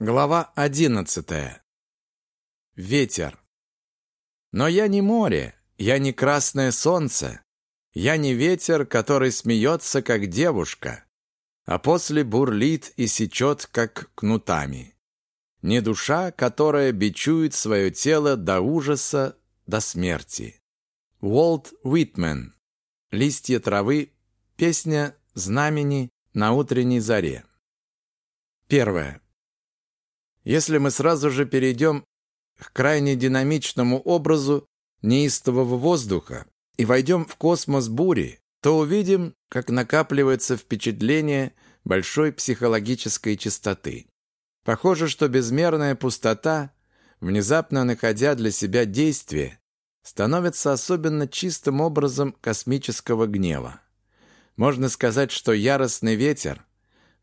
Глава одиннадцатая. Ветер. Но я не море, я не красное солнце, я не ветер, который смеется, как девушка, а после бурлит и сечет, как кнутами. Не душа, которая бичует свое тело до ужаса, до смерти. Уолт Уитмен. Листья травы. Песня знамени на утренней заре. Первое. Если мы сразу же перейдем к крайне динамичному образу неистового воздуха и войдем в космос бури, то увидим, как накапливается впечатление большой психологической чистоты. Похоже, что безмерная пустота, внезапно находя для себя действие, становится особенно чистым образом космического гнева. Можно сказать, что яростный ветер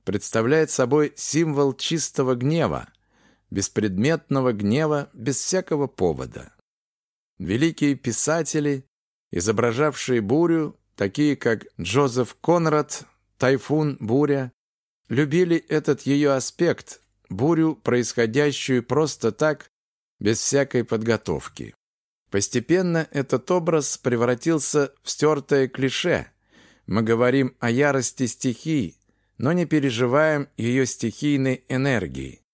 представляет собой символ чистого гнева, беспредметного гнева без всякого повода. Великие писатели, изображавшие бурю, такие как Джозеф Конрад, «Тайфун, буря», любили этот ее аспект, бурю, происходящую просто так, без всякой подготовки. Постепенно этот образ превратился в стертое клише. Мы говорим о ярости стихий, но не переживаем ее стихийной энергии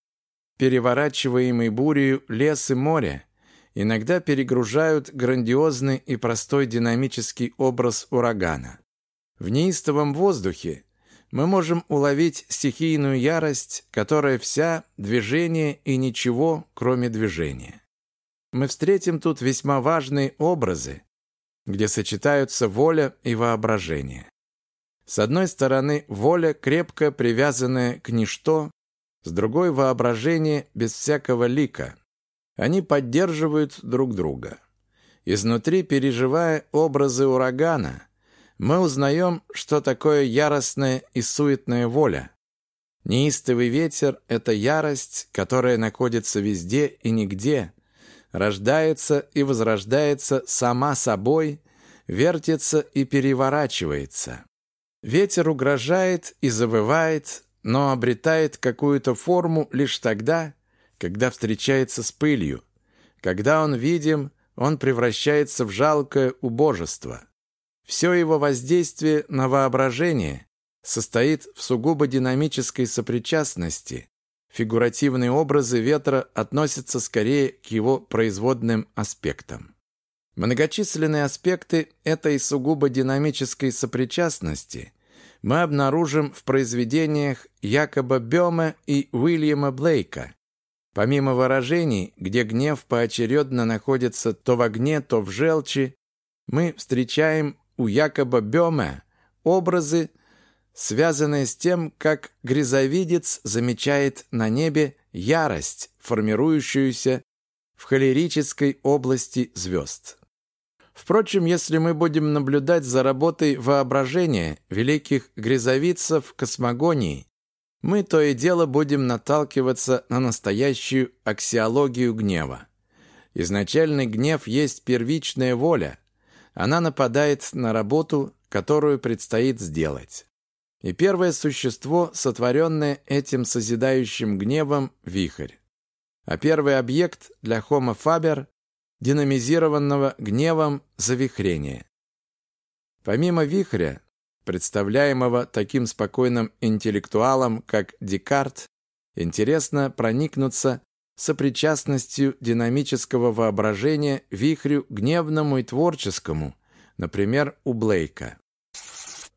переворачиваемый бурею лес и море, иногда перегружают грандиозный и простой динамический образ урагана. В неистовом воздухе мы можем уловить стихийную ярость, которая вся движение и ничего, кроме движения. Мы встретим тут весьма важные образы, где сочетаются воля и воображение. С одной стороны, воля, крепко привязанная к ничто, с другой – воображение без всякого лика. Они поддерживают друг друга. Изнутри, переживая образы урагана, мы узнаем, что такое яростная и суетная воля. Неистовый ветер – это ярость, которая находится везде и нигде, рождается и возрождается сама собой, вертится и переворачивается. Ветер угрожает и завывает, но обретает какую-то форму лишь тогда, когда встречается с пылью. Когда он видим, он превращается в жалкое убожество. Все его воздействие на воображение состоит в сугубо динамической сопричастности. Фигуративные образы ветра относятся скорее к его производным аспектам. Многочисленные аспекты этой сугубо динамической сопричастности – мы обнаружим в произведениях Якоба Бёма и Уильяма Блейка. Помимо выражений, где гнев поочередно находится то в огне, то в желчи, мы встречаем у Якоба Бёма образы, связанные с тем, как грязовидец замечает на небе ярость, формирующуюся в холерической области звезд. Впрочем, если мы будем наблюдать за работой воображения великих грязовицев космогонии, мы то и дело будем наталкиваться на настоящую аксиологию гнева. Изначальный гнев есть первичная воля. Она нападает на работу, которую предстоит сделать. И первое существо, сотворенное этим созидающим гневом – вихрь. А первый объект для Homo faber динамизированного гневом завихрения. Помимо вихря, представляемого таким спокойным интеллектуалом, как Декарт, интересно проникнуться сопричастностью динамического воображения вихрю гневному и творческому, например, у Блейка.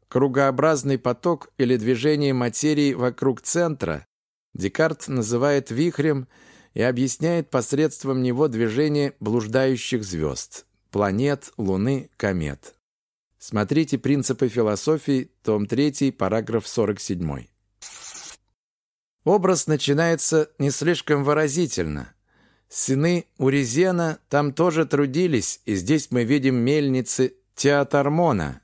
Кругообразный поток или движение материи вокруг центра Декарт называет вихрем – и объясняет посредством него движение блуждающих звезд, планет, луны, комет. Смотрите «Принципы философии», том 3, параграф 47. Образ начинается не слишком выразительно. Сыны Урезена там тоже трудились, и здесь мы видим мельницы Театармона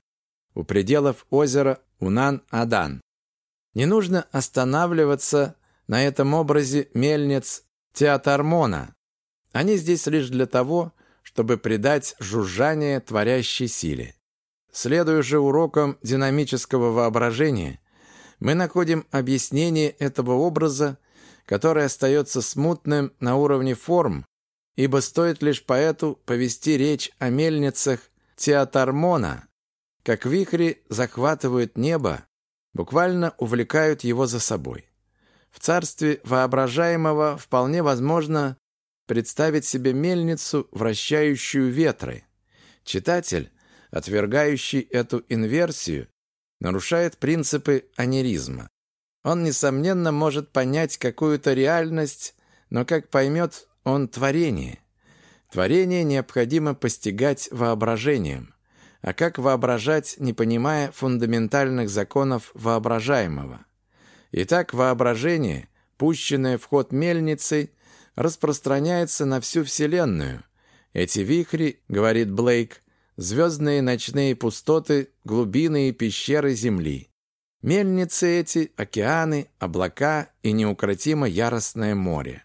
у пределов озера Унан-Адан. Не нужно останавливаться на этом образе мельниц театармона. Они здесь лишь для того, чтобы придать жужжание творящей силе. Следуя же урокам динамического воображения, мы находим объяснение этого образа, который остается смутным на уровне форм, ибо стоит лишь поэту повести речь о мельницах Теотармона, как вихри захватывают небо, буквально увлекают его за собой. В царстве воображаемого вполне возможно представить себе мельницу, вращающую ветры. Читатель, отвергающий эту инверсию, нарушает принципы анеризма. Он, несомненно, может понять какую-то реальность, но как поймет он творение? Творение необходимо постигать воображением. А как воображать, не понимая фундаментальных законов воображаемого? Итак, воображение, пущенное в ход мельницей, распространяется на всю Вселенную. Эти вихри, говорит Блейк, звездные ночные пустоты, глубины и пещеры Земли. Мельницы эти, океаны, облака и неукротимо яростное море.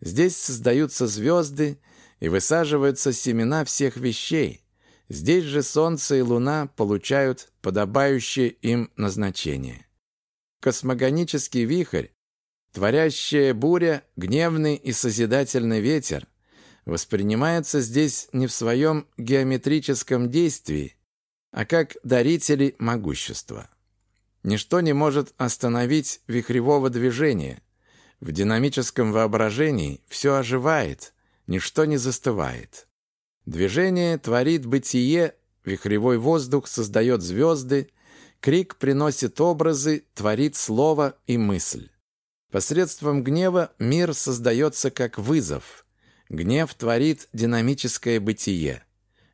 Здесь создаются звезды и высаживаются семена всех вещей. Здесь же солнце и луна получают подобающее им назначение. Космогонический вихрь, творящая буря, гневный и созидательный ветер, воспринимается здесь не в своем геометрическом действии, а как дарители могущества. Ничто не может остановить вихревого движения. В динамическом воображении все оживает, ничто не застывает. Движение творит бытие, вихревой воздух создает звезды, крик приносит образы, творит слово и мысль. Посредством гнева мир создается как вызов. Гнев творит динамическое бытие.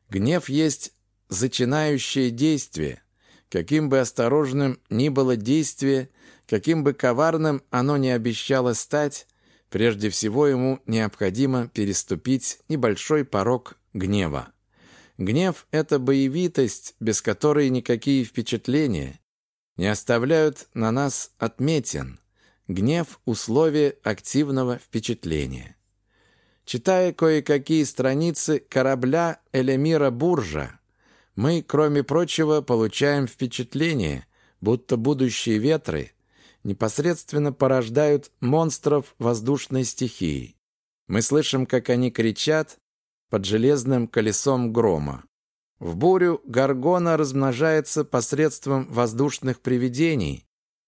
Гнев есть зачинающее действие. Каким бы осторожным ни было действие, каким бы коварным оно не обещало стать, Прежде всего ему необходимо переступить небольшой порог гнева. Гнев – это боевитость, без которой никакие впечатления не оставляют на нас отметин. Гнев – условие активного впечатления. Читая кое-какие страницы корабля Элемира Буржа, мы, кроме прочего, получаем впечатление, будто будущие ветры непосредственно порождают монстров воздушной стихии. Мы слышим, как они кричат под железным колесом грома. В бурю Гаргона размножается посредством воздушных привидений,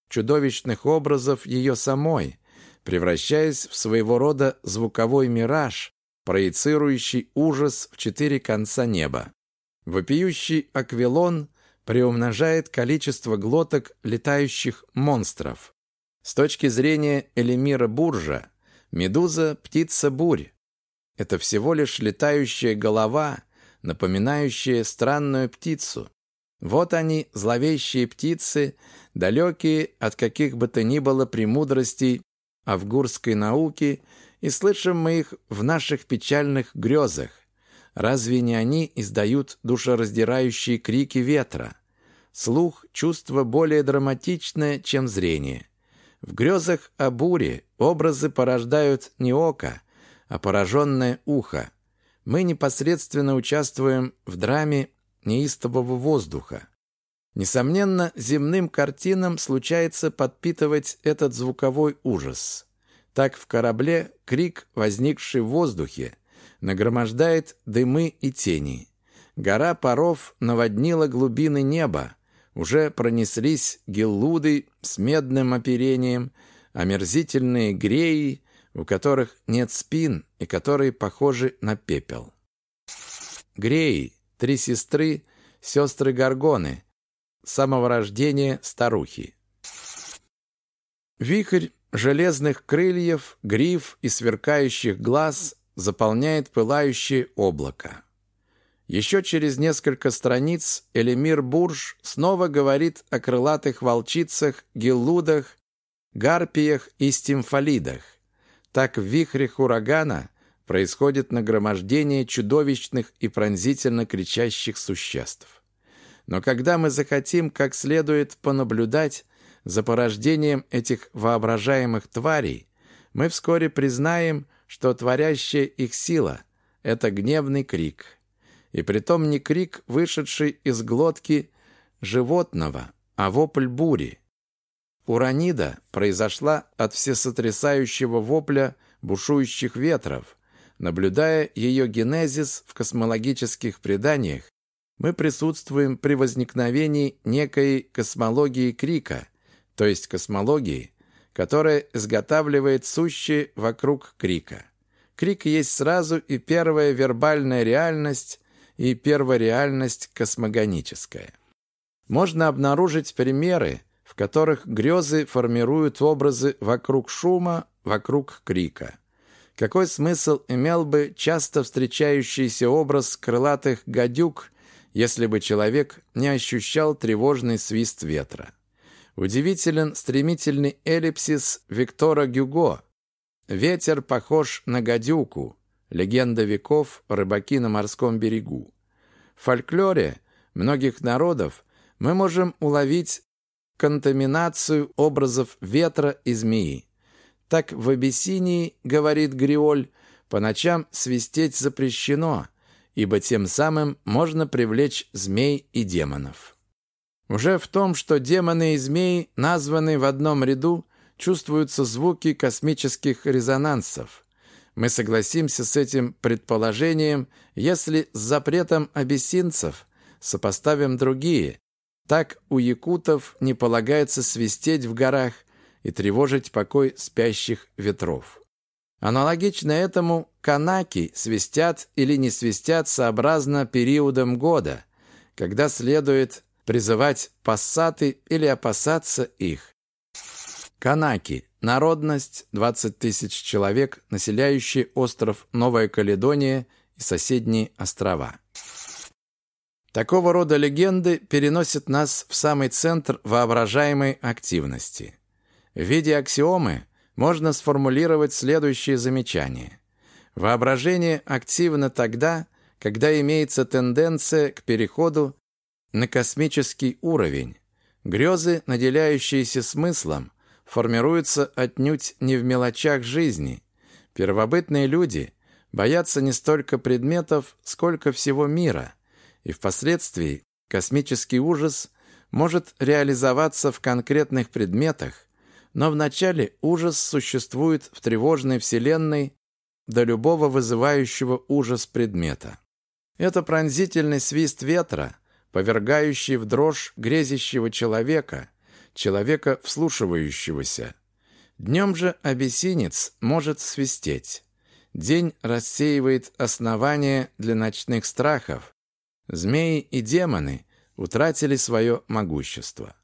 чудовищных образов ее самой, превращаясь в своего рода звуковой мираж, проецирующий ужас в четыре конца неба. Вопиющий аквилон приумножает количество глоток летающих монстров. С точки зрения Элемира Буржа, медуза – птица бурь. Это всего лишь летающая голова, напоминающая странную птицу. Вот они, зловещие птицы, далекие от каких бы то ни было премудростей авгурской науки, и слышим мы их в наших печальных грезах. Разве не они издают душераздирающие крики ветра? Слух – чувство более драматичное, чем зрение. В грезах о буре образы порождают не око, а пораженное ухо. Мы непосредственно участвуем в драме неистового воздуха. Несомненно, земным картинам случается подпитывать этот звуковой ужас. Так в корабле крик, возникший в воздухе, нагромождает дымы и тени. Гора паров наводнила глубины неба. Уже пронеслись геллуды с медным оперением, омерзительные греи, у которых нет спин и которые похожи на пепел. Греи — три сестры, сестры Гаргоны, самого рождения старухи. Вихрь железных крыльев, гриф и сверкающих глаз заполняет пылающее облако. Еще через несколько страниц Элемир Бурж снова говорит о крылатых волчицах, геллудах, гарпиях и стимфалидах. Так в вихрях урагана происходит нагромождение чудовищных и пронзительно кричащих существ. Но когда мы захотим как следует понаблюдать за порождением этих воображаемых тварей, мы вскоре признаем, что творящая их сила – это гневный крик – и притом не крик, вышедший из глотки животного, а вопль бури. Уранида произошла от всесотрясающего вопля бушующих ветров. Наблюдая ее генезис в космологических преданиях, мы присутствуем при возникновении некой космологии крика, то есть космологии, которая изготавливает сущее вокруг крика. Крик есть сразу и первая вербальная реальность, и первореальность космогоническая. Можно обнаружить примеры, в которых грезы формируют образы вокруг шума, вокруг крика. Какой смысл имел бы часто встречающийся образ крылатых гадюк, если бы человек не ощущал тревожный свист ветра? Удивителен стремительный эллипсис Виктора Гюго. Ветер похож на гадюку. Легенда веков рыбаки на морском берегу. В фольклоре многих народов мы можем уловить контаминацию образов ветра и змеи. Так в Абиссинии, говорит Гриоль, по ночам свистеть запрещено, ибо тем самым можно привлечь змей и демонов. Уже в том, что демоны и змеи названы в одном ряду, чувствуются звуки космических резонансов. Мы согласимся с этим предположением, если с запретом абиссинцев сопоставим другие. Так у якутов не полагается свистеть в горах и тревожить покой спящих ветров. Аналогично этому канаки свистят или не свистят сообразно периодам года, когда следует призывать пассаты или опасаться их. Канаки – народность, 20 тысяч человек, населяющие остров Новая Каледония и соседние острова. Такого рода легенды переносят нас в самый центр воображаемой активности. В виде аксиомы можно сформулировать следующее замечание. Воображение активно тогда, когда имеется тенденция к переходу на космический уровень. Грезы, наделяющиеся смыслом, формируются отнюдь не в мелочах жизни. Первобытные люди боятся не столько предметов, сколько всего мира, и впоследствии космический ужас может реализоваться в конкретных предметах, но вначале ужас существует в тревожной вселенной до любого вызывающего ужас предмета. Это пронзительный свист ветра – повергающий в дрожь грезящего человека, человека вслушивающегося. Днем же абиссинец может свистеть. День рассеивает основания для ночных страхов. Змеи и демоны утратили свое могущество.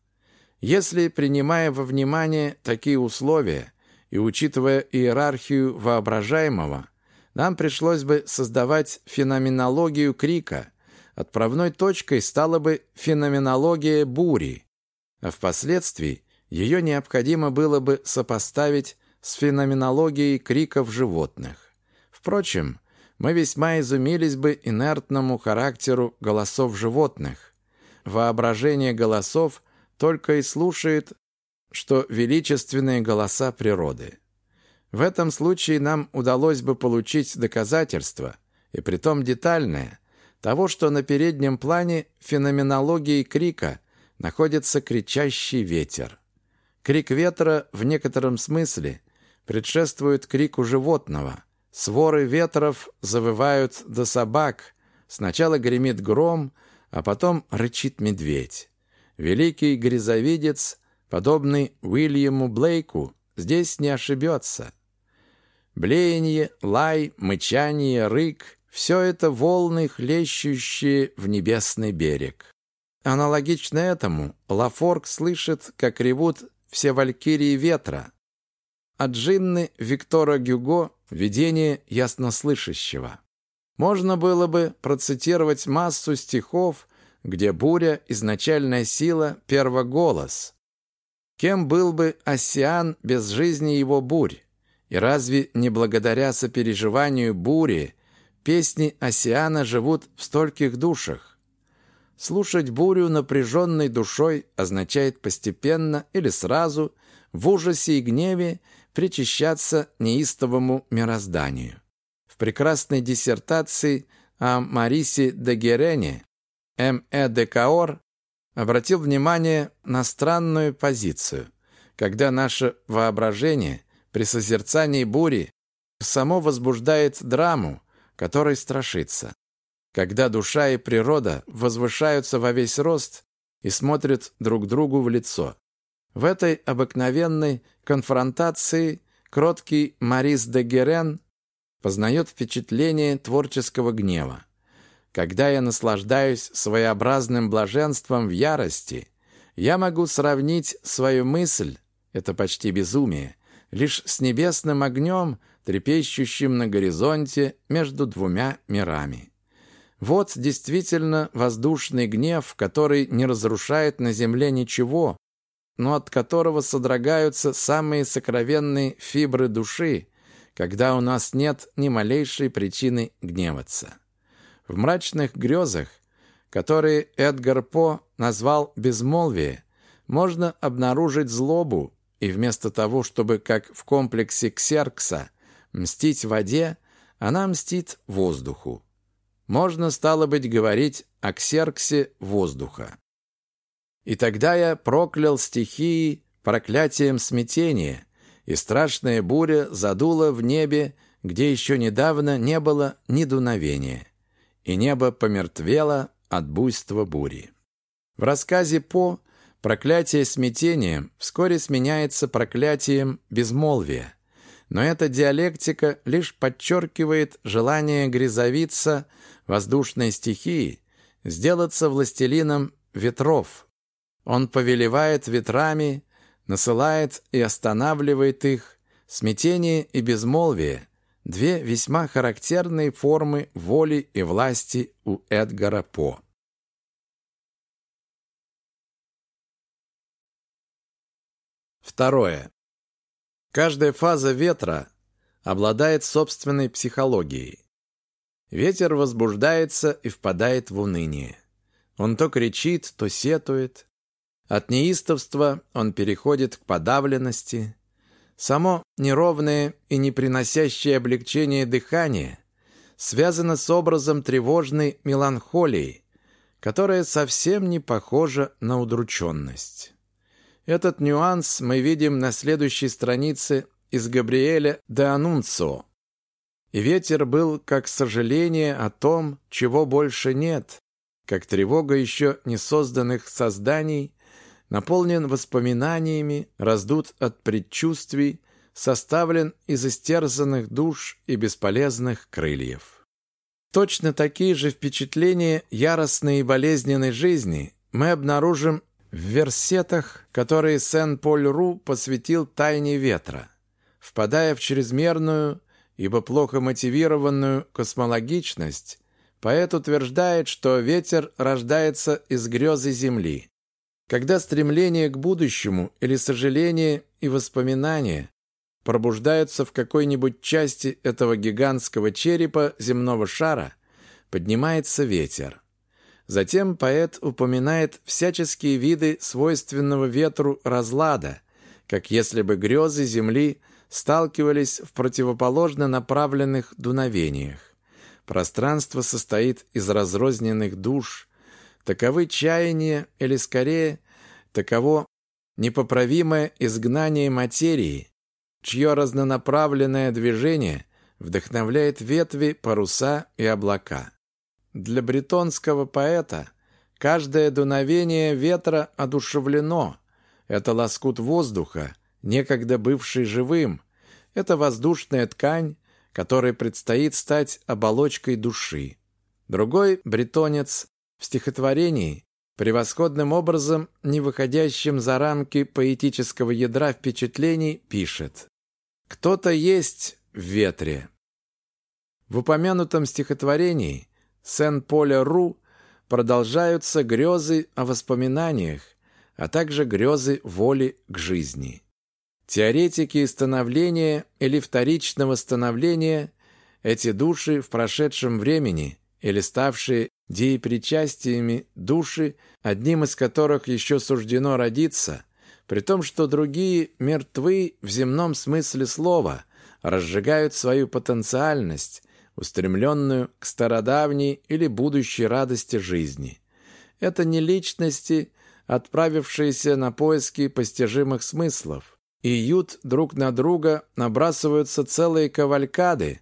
Если, принимая во внимание такие условия и учитывая иерархию воображаемого, нам пришлось бы создавать феноменологию крика – Отправной точкой стала бы феноменология бури, а впоследствии ее необходимо было бы сопоставить с феноменологией криков животных. Впрочем, мы весьма изумились бы инертному характеру голосов животных. Воображение голосов только и слушает, что величественные голоса природы. В этом случае нам удалось бы получить доказательство, и притом детальное, того, что на переднем плане феноменологии крика находится кричащий ветер. Крик ветра в некотором смысле предшествует крику животного. Своры ветров завывают до собак. Сначала гремит гром, а потом рычит медведь. Великий грязовидец, подобный Уильяму Блейку, здесь не ошибется. Блеяние, лай, мычание, рык все это волны, хлещущие в небесный берег. Аналогично этому Лафорг слышит, как ревут все валькирии ветра. От Джинны Виктора Гюго «Видение яснослышащего». Можно было бы процитировать массу стихов, где буря – изначальная сила, первоголос. Кем был бы Осиан без жизни его бурь? И разве не благодаря сопереживанию бури Песни Осиана живут в стольких душах. Слушать бурю напряженной душой означает постепенно или сразу в ужасе и гневе причащаться неистовому мирозданию. В прекрасной диссертации о Марисе де Герене М. Э. де Каор обратил внимание на странную позицию. когда наше воображение при созерцании бури само возбуждает драму, которой страшится. Когда душа и природа возвышаются во весь рост и смотрят друг другу в лицо. В этой обыкновенной конфронтации кроткий Марис де Герен познает впечатление творческого гнева. Когда я наслаждаюсь своеобразным блаженством в ярости, я могу сравнить свою мысль, это почти безумие, лишь с небесным огнем, трепещущим на горизонте между двумя мирами. Вот действительно воздушный гнев, который не разрушает на земле ничего, но от которого содрогаются самые сокровенные фибры души, когда у нас нет ни малейшей причины гневаться. В мрачных грезах, которые Эдгар По назвал «безмолвие», можно обнаружить злобу, и вместо того, чтобы, как в комплексе Ксеркса, мстить воде, она мстит воздуху. Можно, стало быть, говорить о Ксерксе воздуха. И тогда я проклял стихии проклятием смятения, и страшная буря задула в небе, где еще недавно не было ни дуновения, и небо помертвело от буйства бури. В рассказе По проклятие смятением вскоре сменяется проклятием безмолвия, но эта диалектика лишь подчеркивает желание грязовица воздушной стихии сделаться властелином ветров. Он повелевает ветрами, насылает и останавливает их, смятение и безмолвие – две весьма характерные формы воли и власти у Эдгара По. Второе. Каждая фаза ветра обладает собственной психологией. Ветер возбуждается и впадает в уныние. Он то кричит, то сетует, от неистовства он переходит к подавленности. Само неровное и не приносящее облегчение дыхание связано с образом тревожной меланхолии, которая совсем не похожа на удрученность. Этот нюанс мы видим на следующей странице из Габриэля де Анунцио. И ветер был как сожаление о том, чего больше нет, как тревога еще не созданных созданий, наполнен воспоминаниями, раздут от предчувствий, составлен из истерзанных душ и бесполезных крыльев. Точно такие же впечатления яростной и болезненной жизни мы обнаружим в версетах, которые Сен-Поль-Ру посвятил тайне ветра. Впадая в чрезмерную, ибо плохо мотивированную космологичность, поэт утверждает, что ветер рождается из грезы Земли. Когда стремление к будущему или сожаление и воспоминания пробуждаются в какой-нибудь части этого гигантского черепа земного шара, поднимается ветер. Затем поэт упоминает всяческие виды свойственного ветру разлада, как если бы грезы земли сталкивались в противоположно направленных дуновениях. Пространство состоит из разрозненных душ, Таковы чаяния, или скорее, таково непоправимое изгнание материи, чье разнонаправленное движение вдохновляет ветви, паруса и облака. Для бретонского поэта каждое дуновение ветра одушевлено. Это лоскут воздуха, некогда бывший живым. Это воздушная ткань, которой предстоит стать оболочкой души. Другой бретонец в стихотворении, превосходным образом, не выходящим за рамки поэтического ядра впечатлений, пишет «Кто-то есть в ветре». В упомянутом стихотворении Сен-Поля-Ру продолжаются грезы о воспоминаниях, а также грезы воли к жизни. Теоретики становления или вторичного становления эти души в прошедшем времени или ставшие деепричастиями души, одним из которых еще суждено родиться, при том, что другие мертвы в земном смысле слова, разжигают свою потенциальность, устремленную к стародавней или будущей радости жизни. Это не личности, отправившиеся на поиски постижимых смыслов. И ют друг на друга набрасываются целые кавалькады,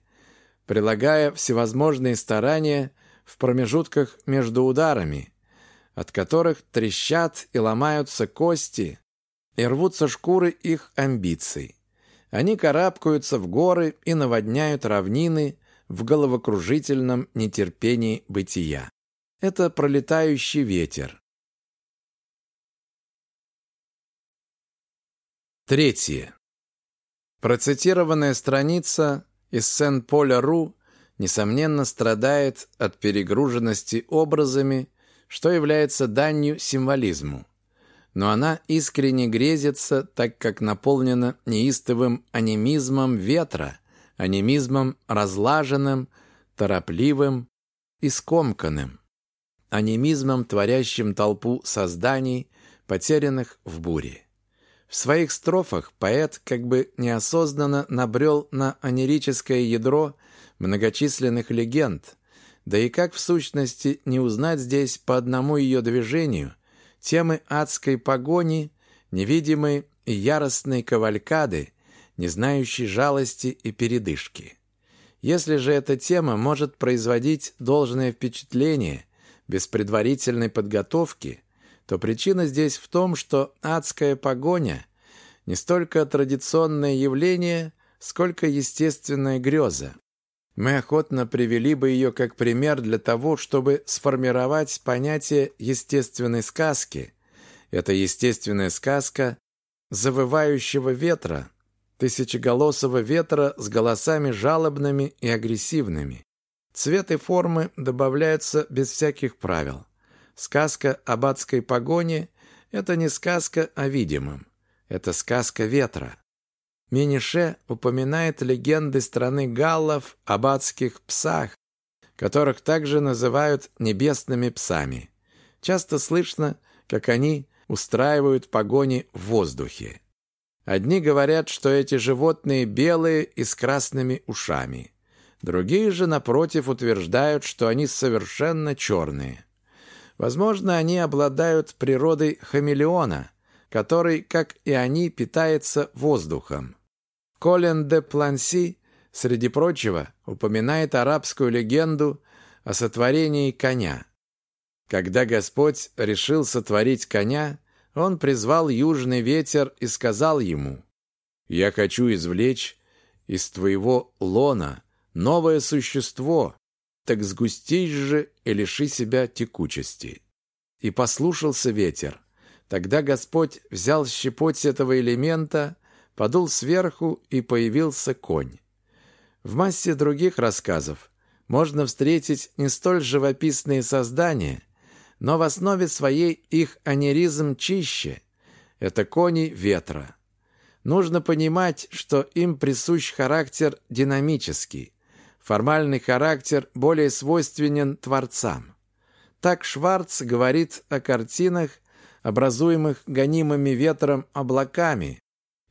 прилагая всевозможные старания в промежутках между ударами, от которых трещат и ломаются кости, и рвутся шкуры их амбиций. Они карабкаются в горы и наводняют равнины в головокружительном нетерпении бытия. Это пролетающий ветер. Третье. Процитированная страница из Сен-Поля-Ру несомненно страдает от перегруженности образами, что является данью символизму. Но она искренне грезится, так как наполнена неистовым анимизмом ветра, анимизмом разлаженным, торопливым и скомканным, анимизмом, творящим толпу созданий, потерянных в буре. В своих строфах поэт как бы неосознанно набрел на анерическое ядро многочисленных легенд, да и как в сущности не узнать здесь по одному ее движению темы адской погони, невидимой и яростной кавалькады, не знающей жалости и передышки. Если же эта тема может производить должное впечатление без предварительной подготовки, то причина здесь в том, что адская погоня не столько традиционное явление, сколько естественная греза. Мы охотно привели бы ее как пример для того, чтобы сформировать понятие естественной сказки. Это естественная сказка завывающего ветра, тысячеголосого ветра с голосами жалобными и агрессивными. Цвет и формы добавляются без всяких правил. Сказка об адской погоне – это не сказка о видимом. Это сказка ветра. Минише упоминает легенды страны галлов об адских псах, которых также называют небесными псами. Часто слышно, как они устраивают погони в воздухе. Одни говорят, что эти животные белые и с красными ушами. Другие же, напротив, утверждают, что они совершенно черные. Возможно, они обладают природой хамелеона, который, как и они, питается воздухом. Колен де Планси, среди прочего, упоминает арабскую легенду о сотворении коня. Когда Господь решил сотворить коня, он призвал южный ветер и сказал ему, «Я хочу извлечь из твоего лона новое существо, так сгустись же и лиши себя текучести». И послушался ветер. Тогда Господь взял щепоть этого элемента подул сверху, и появился конь. В массе других рассказов можно встретить не столь живописные создания, но в основе своей их анеризм чище. Это кони ветра. Нужно понимать, что им присущ характер динамический. Формальный характер более свойственен творцам. Так Шварц говорит о картинах, образуемых гонимыми ветром облаками,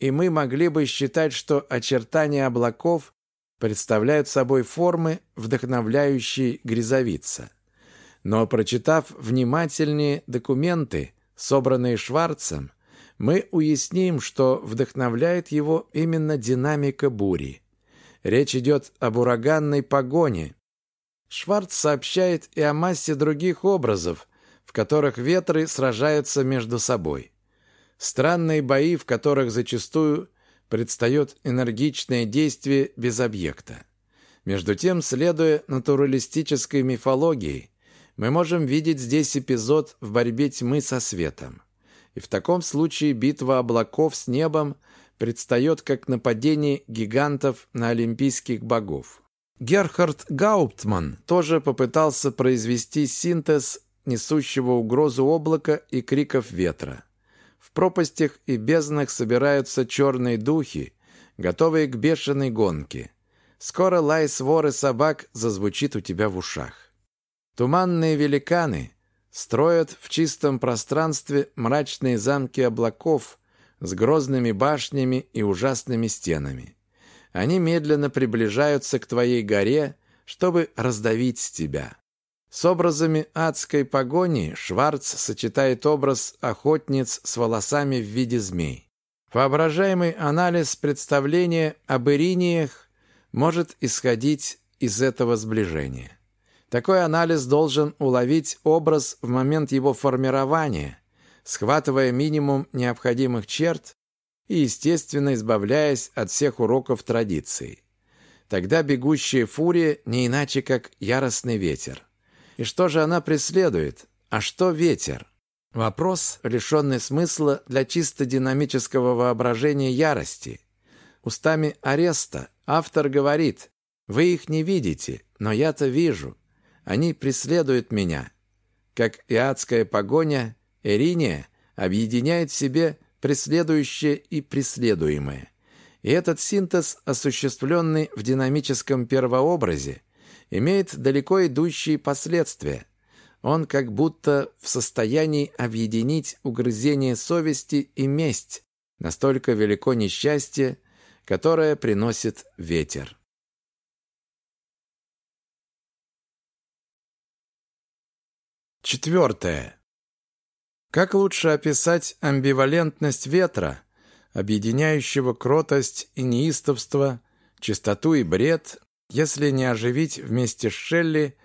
и мы могли бы считать, что очертания облаков представляют собой формы, вдохновляющие грязовица. Но прочитав внимательнее документы, собранные Шварцем, мы уясним, что вдохновляет его именно динамика бури. Речь идет об ураганной погоне. Шварц сообщает и о массе других образов, в которых ветры сражаются между собой. Странные бои, в которых зачастую предстает энергичное действие без объекта. Между тем, следуя натуралистической мифологии, мы можем видеть здесь эпизод в борьбе тьмы со светом. И в таком случае битва облаков с небом предстает как нападение гигантов на олимпийских богов. Герхард Гауптман тоже попытался произвести синтез несущего угрозу облака и криков ветра. В пропастях и безднах собираются черные духи, готовые к бешеной гонке. Скоро лай своры собак зазвучит у тебя в ушах. Туманные великаны строят в чистом пространстве мрачные замки облаков с грозными башнями и ужасными стенами. Они медленно приближаются к твоей горе, чтобы раздавить тебя. С образами адской погони Шварц сочетает образ охотниц с волосами в виде змей. Воображаемый анализ представления об ириниях может исходить из этого сближения. Такой анализ должен уловить образ в момент его формирования, схватывая минимум необходимых черт и, естественно, избавляясь от всех уроков традиции. Тогда бегущая фурия не иначе, как яростный ветер. И что же она преследует? А что ветер? Вопрос, лишенный смысла для чисто динамического воображения ярости. Устами ареста автор говорит, «Вы их не видите, но я-то вижу. Они преследуют меня». Как и адская погоня, Эриния объединяет в себе преследующее и преследуемое. И этот синтез, осуществленный в динамическом первообразе, имеет далеко идущие последствия. Он как будто в состоянии объединить угрызение совести и месть. Настолько велико несчастье, которое приносит ветер. Четвертое. Как лучше описать амбивалентность ветра, объединяющего кротость и неистовство, чистоту и бред, если не оживить вместе с Шелли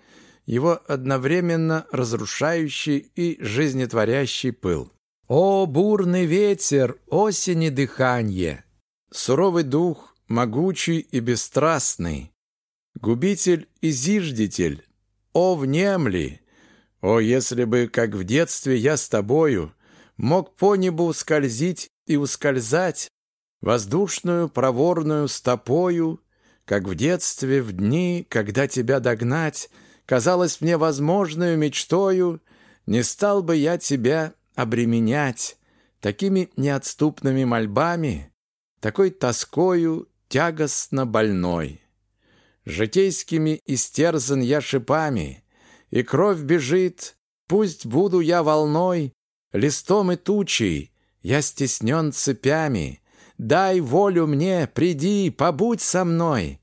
его одновременно разрушающий и жизнетворящий пыл. «О, бурный ветер, осени дыханье! Суровый дух, могучий и бесстрастный, губитель и зиждитель, о, внемли! О, если бы, как в детстве, я с тобою мог по небу скользить и ускользать, воздушную проворную стопою как в детстве, в дни, когда тебя догнать, казалось мне возможную мечтою, не стал бы я тебя обременять такими неотступными мольбами, такой тоскою тягостно больной. Житейскими истерзан я шипами, и кровь бежит, пусть буду я волной, листом и тучей, я стеснен цепями, Дай волю мне, приди, побудь со мной.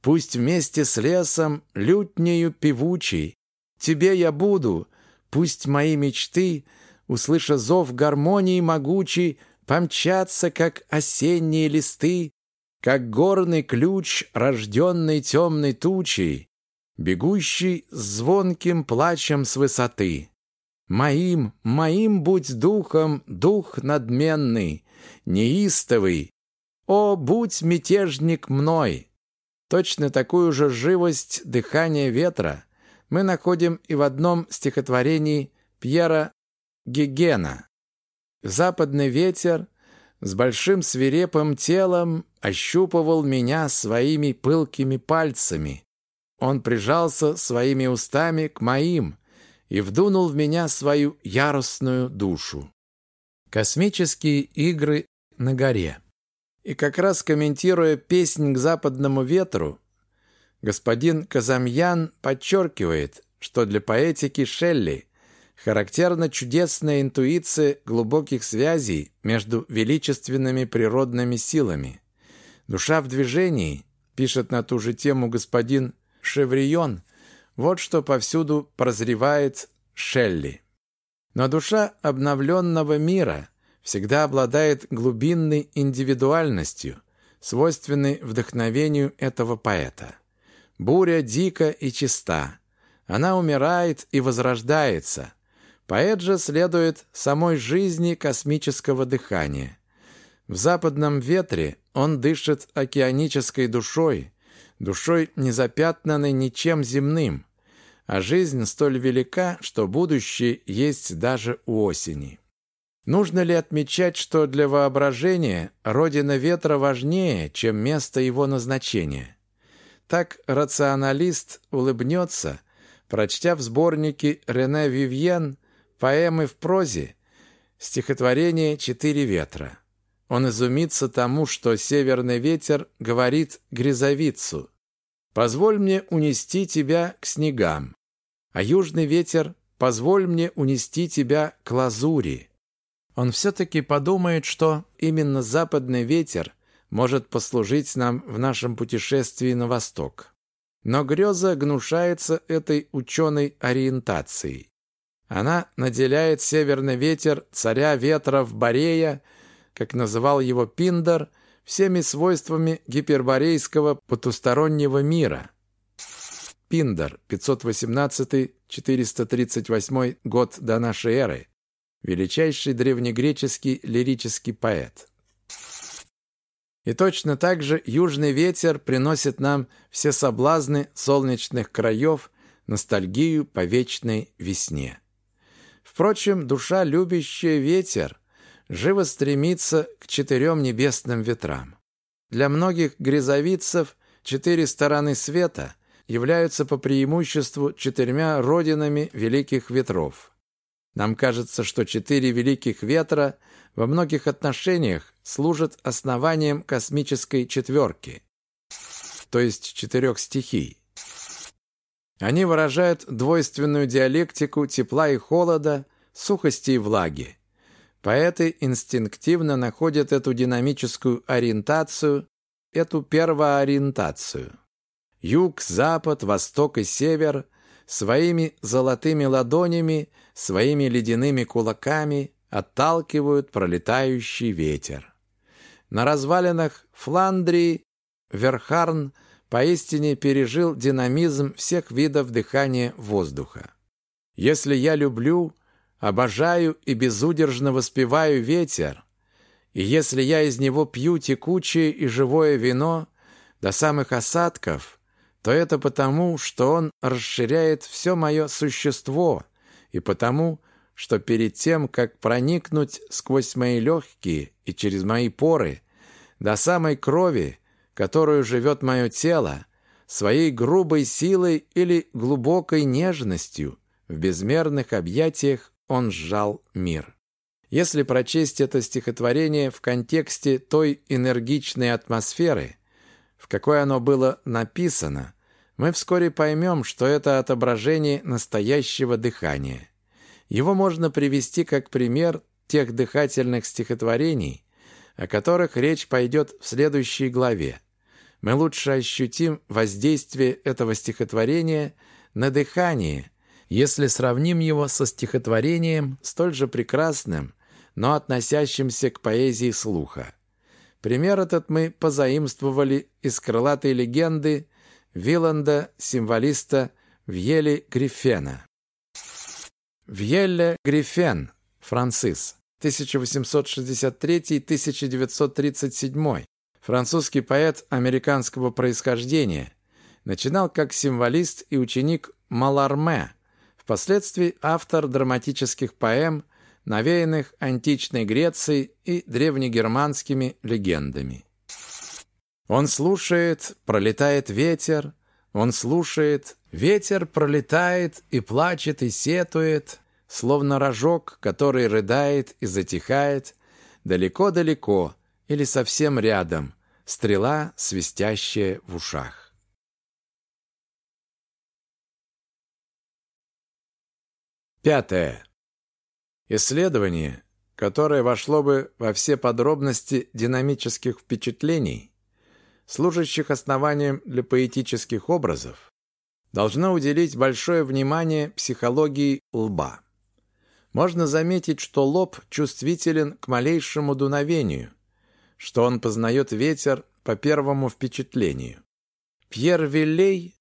Пусть вместе с лесом, лютнею певучей, Тебе я буду, пусть мои мечты, Услыша зов гармонии могучей, Помчатся, как осенние листы, Как горный ключ, рожденный темной тучей, Бегущий с звонким плачем с высоты. Моим, моим будь духом, дух надменный, неистовый. О, будь мятежник мной! Точно такую же живость дыхания ветра мы находим и в одном стихотворении Пьера Гегена. Западный ветер с большим свирепым телом ощупывал меня своими пылкими пальцами. Он прижался своими устами к моим и вдунул в меня свою яростную душу. Космические игры на горе. И как раз комментируя песнь к западному ветру, господин Казамьян подчеркивает, что для поэтики Шелли характерна чудесная интуиция глубоких связей между величественными природными силами. Душа в движении, пишет на ту же тему господин Шеврион, вот что повсюду прозревает Шелли. Но душа обновленного мира всегда обладает глубинной индивидуальностью, свойственной вдохновению этого поэта. Буря дика и чиста. Она умирает и возрождается. Поэт же следует самой жизни космического дыхания. В западном ветре он дышит океанической душой, душой, не запятнанной ничем земным, а жизнь столь велика, что будущее есть даже у осени. Нужно ли отмечать, что для воображения родина ветра важнее, чем место его назначения? Так рационалист улыбнется, прочтя в сборнике Рене Вивьен поэмы в прозе стихотворение «Четыре ветра». Он изумится тому, что северный ветер говорит грязовицу «Позволь мне унести тебя к снегам, а южный ветер, позволь мне унести тебя к лазури. Он все-таки подумает, что именно западный ветер может послужить нам в нашем путешествии на восток. Но греза гнушается этой ученой ориентацией. Она наделяет северный ветер царя ветров Борея, как называл его Пиндар, всеми свойствами гиперборейского потустороннего мира. Пиндар, 518-438 год до нашей эры, величайший древнегреческий лирический поэт. И точно так же южный ветер приносит нам все соблазны солнечных краев, ностальгию по вечной весне. Впрочем, душа, любящая ветер, живо стремится к четырем небесным ветрам. Для многих грязовицев четыре стороны света являются по преимуществу четырьмя родинами великих ветров. Нам кажется, что четыре великих ветра во многих отношениях служат основанием космической четверки, то есть четырех стихий. Они выражают двойственную диалектику тепла и холода, сухости и влаги. Поэты инстинктивно находят эту динамическую ориентацию, эту первоориентацию. Юг, запад, восток и север своими золотыми ладонями, своими ледяными кулаками отталкивают пролетающий ветер. На развалинах Фландрии Верхарн поистине пережил динамизм всех видов дыхания воздуха. Если я люблю, обожаю и безудержно воспеваю ветер, и если я из него пью текучее и живое вино до самых осадков, то это потому, что он расширяет все мое существо, и потому, что перед тем, как проникнуть сквозь мои легкие и через мои поры до самой крови, которую живет мое тело, своей грубой силой или глубокой нежностью в безмерных объятиях он сжал мир. Если прочесть это стихотворение в контексте той энергичной атмосферы, в какой оно было написано, мы вскоре поймем, что это отображение настоящего дыхания – его можно привести как пример тех дыхательных стихотворений, о которых речь пойдет в следующей главе. Мы лучше ощутим воздействие этого стихотворения на дыхание, если сравним его со стихотворением столь же прекрасным, но относящимся к поэзии слуха. Пример этот мы позаимствовали из крылатой легенды Виланда, символиста Вьели Гриффена. Вьелле Гриффен, Францис, 1863-1937, французский поэт американского происхождения, начинал как символист и ученик Маларме, впоследствии автор драматических поэм, навеянных античной Грецией и древнегерманскими легендами. Он слушает, пролетает ветер, он слушает, ветер пролетает и плачет и сетует, словно рожок, который рыдает и затихает, далеко-далеко или совсем рядом, стрела, свистящая в ушах. Пятое. Исследование, которое вошло бы во все подробности динамических впечатлений, служащих основанием для поэтических образов, должно уделить большое внимание психологии лба. Можно заметить, что лоб чувствителен к малейшему дуновению, что он познает ветер по первому впечатлению. Пьер Виллей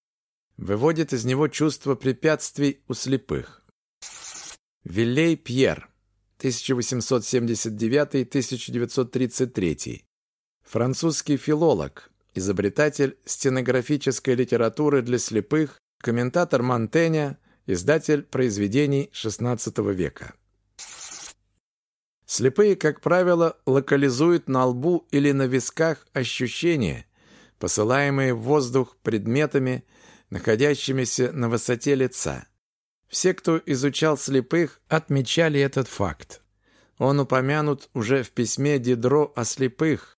выводит из него чувство препятствий у слепых. Виллей Пьер, 1879-1933, французский филолог, изобретатель стенографической литературы для слепых, комментатор Монтэня, издатель произведений XVI века. Слепые, как правило, локализуют на лбу или на висках ощущения, посылаемые в воздух предметами, находящимися на высоте лица. Все, кто изучал слепых, отмечали этот факт. Он упомянут уже в письме Дидро о слепых,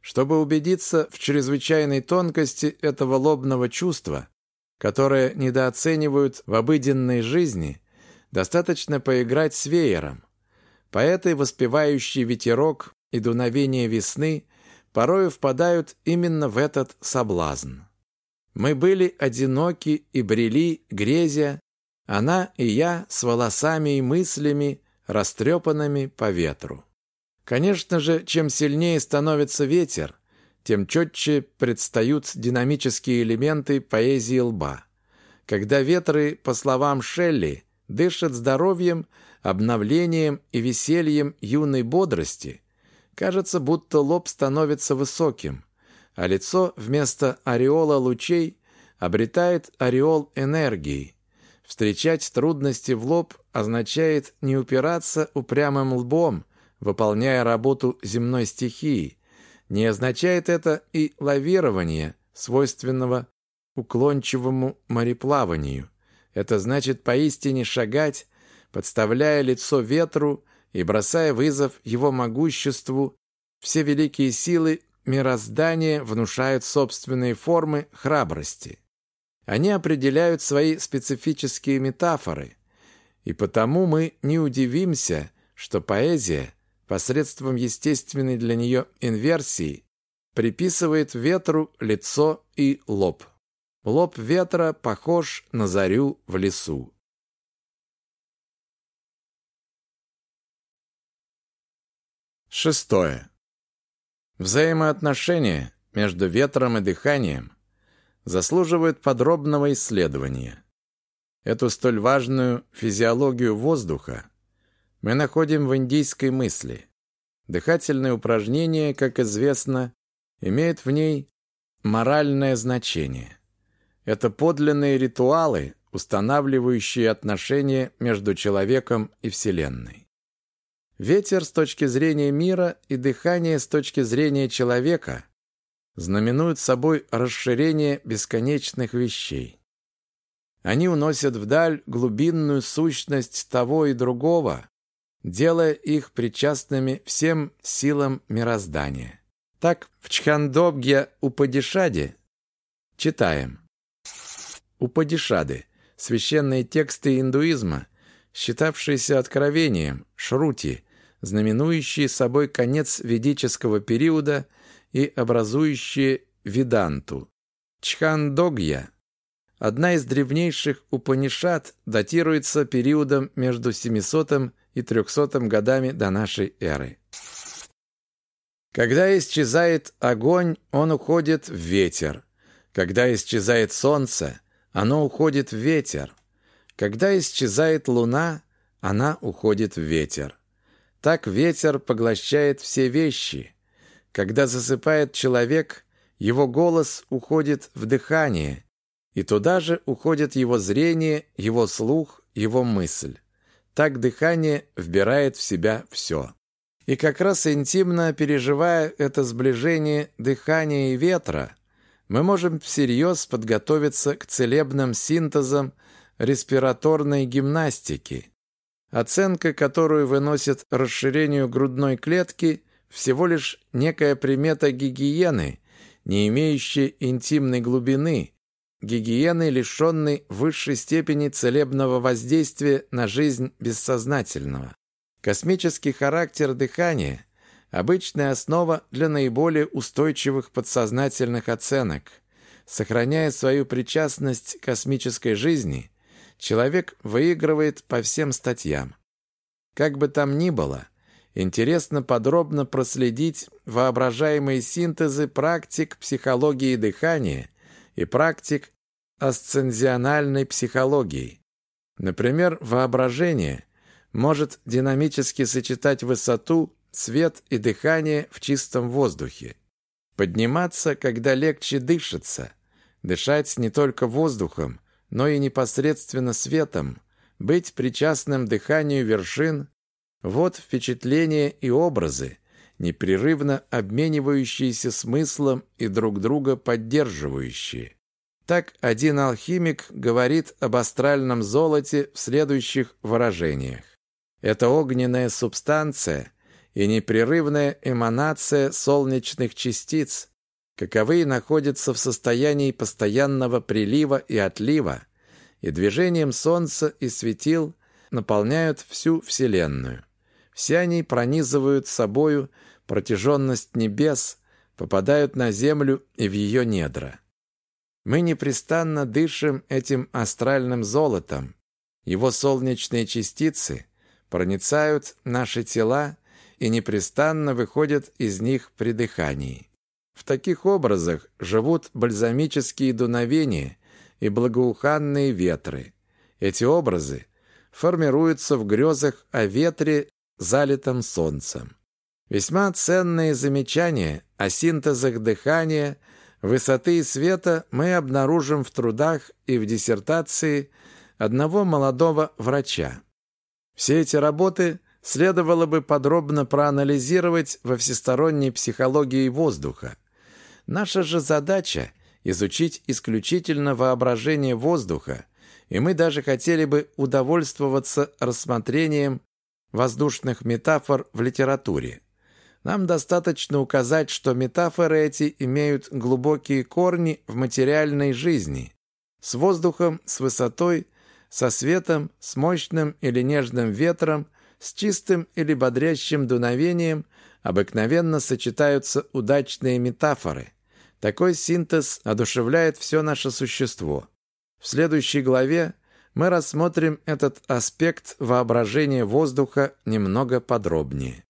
чтобы убедиться в чрезвычайной тонкости этого лобного чувства, которое недооценивают в обыденной жизни, достаточно поиграть с веером. Поэты, воспевающие ветерок и дуновение весны, порою впадают именно в этот соблазн. Мы были одиноки и брели, грезя, она и я с волосами и мыслями, растрепанными по ветру. Конечно же, чем сильнее становится ветер, тем четче предстают динамические элементы поэзии лба. Когда ветры, по словам Шелли, дышат здоровьем, обновлением и весельем юной бодрости, кажется, будто лоб становится высоким, а лицо вместо ореола лучей обретает ореол энергии. Встречать трудности в лоб означает не упираться упрямым лбом, выполняя работу земной стихии. Не означает это и лавирование, свойственного уклончивому мореплаванию. Это значит поистине шагать, подставляя лицо ветру и бросая вызов его могуществу. Все великие силы мироздания внушают собственные формы храбрости. Они определяют свои специфические метафоры, и потому мы не удивимся, что поэзия посредством естественной для нее инверсии приписывает ветру лицо и лоб. Лоб ветра похож на зарю в лесу. Шестое. Взаимоотношения между ветром и дыханием заслуживают подробного исследования. Эту столь важную физиологию воздуха мы находим в индийской мысли. Дыхательное упражнение, как известно, имеет в ней моральное значение. Это подлинные ритуалы, устанавливающие отношения между человеком и Вселенной. Ветер с точки зрения мира и дыхание с точки зрения человека знаменуют собой расширение бесконечных вещей. Они уносят вдаль глубинную сущность того и другого, делая их причастными всем силам мироздания. Так в Чхандобгья Упадишаде читаем Упадишады – священные тексты индуизма, считавшиеся откровением, шрути, знаменующие собой конец ведического периода и образующие веданту. Чхандогья – одна из древнейших Упанишад, датируется периодом между 700 и 300 годами до нашей эры. Когда исчезает огонь, он уходит в ветер. Когда исчезает солнце, оно уходит в ветер. Когда исчезает луна, она уходит в ветер. Так ветер поглощает все вещи. Когда засыпает человек, его голос уходит в дыхание, и туда же уходит его зрение, его слух, его мысль. Так дыхание вбирает в себя все. И как раз интимно переживая это сближение дыхания и ветра, мы можем всерьез подготовиться к целебным синтезам респираторной гимнастики. Оценка, которую выносит расширению грудной клетки, всего лишь некая примета гигиены, не имеющая интимной глубины, гигиены, лишенной высшей степени целебного воздействия на жизнь бессознательного. Космический характер дыхания обычная основа для наиболее устойчивых подсознательных оценок. Сохраняя свою причастность к космической жизни, человек выигрывает по всем статьям. Как бы там ни было, интересно подробно проследить воображаемые синтезы практик психологии дыхания и практик асцензиональной психологии. Например, воображение может динамически сочетать высоту цвет и дыхание в чистом воздухе. Подниматься, когда легче дышится. Дышать не только воздухом, но и непосредственно светом. Быть причастным дыханию вершин. Вот впечатления и образы, непрерывно обменивающиеся смыслом и друг друга поддерживающие. Так один алхимик говорит об астральном золоте в следующих выражениях. Это огненная субстанция – и непрерывная эманация солнечных частиц, каковые находятся в состоянии постоянного прилива и отлива, и движением Солнца и светил наполняют всю Вселенную. Все они пронизывают собою протяженность небес, попадают на Землю и в ее недра. Мы непрестанно дышим этим астральным золотом. Его солнечные частицы проницают наши тела и непрестанно выходят из них при дыхании. В таких образах живут бальзамические дуновения и благоуханные ветры. Эти образы формируются в грезах о ветре, залитом солнцем. Весьма ценные замечания о синтезах дыхания, высоты и света мы обнаружим в трудах и в диссертации одного молодого врача. Все эти работы следовало бы подробно проанализировать во всесторонней психологии воздуха. Наша же задача – изучить исключительно воображение воздуха, и мы даже хотели бы удовольствоваться рассмотрением воздушных метафор в литературе. Нам достаточно указать, что метафоры эти имеют глубокие корни в материальной жизни, с воздухом, с высотой, со светом, с мощным или нежным ветром, с чистым или бодрящим дуновением обыкновенно сочетаются удачные метафоры. Такой синтез одушевляет все наше существо. В следующей главе мы рассмотрим этот аспект воображения воздуха немного подробнее.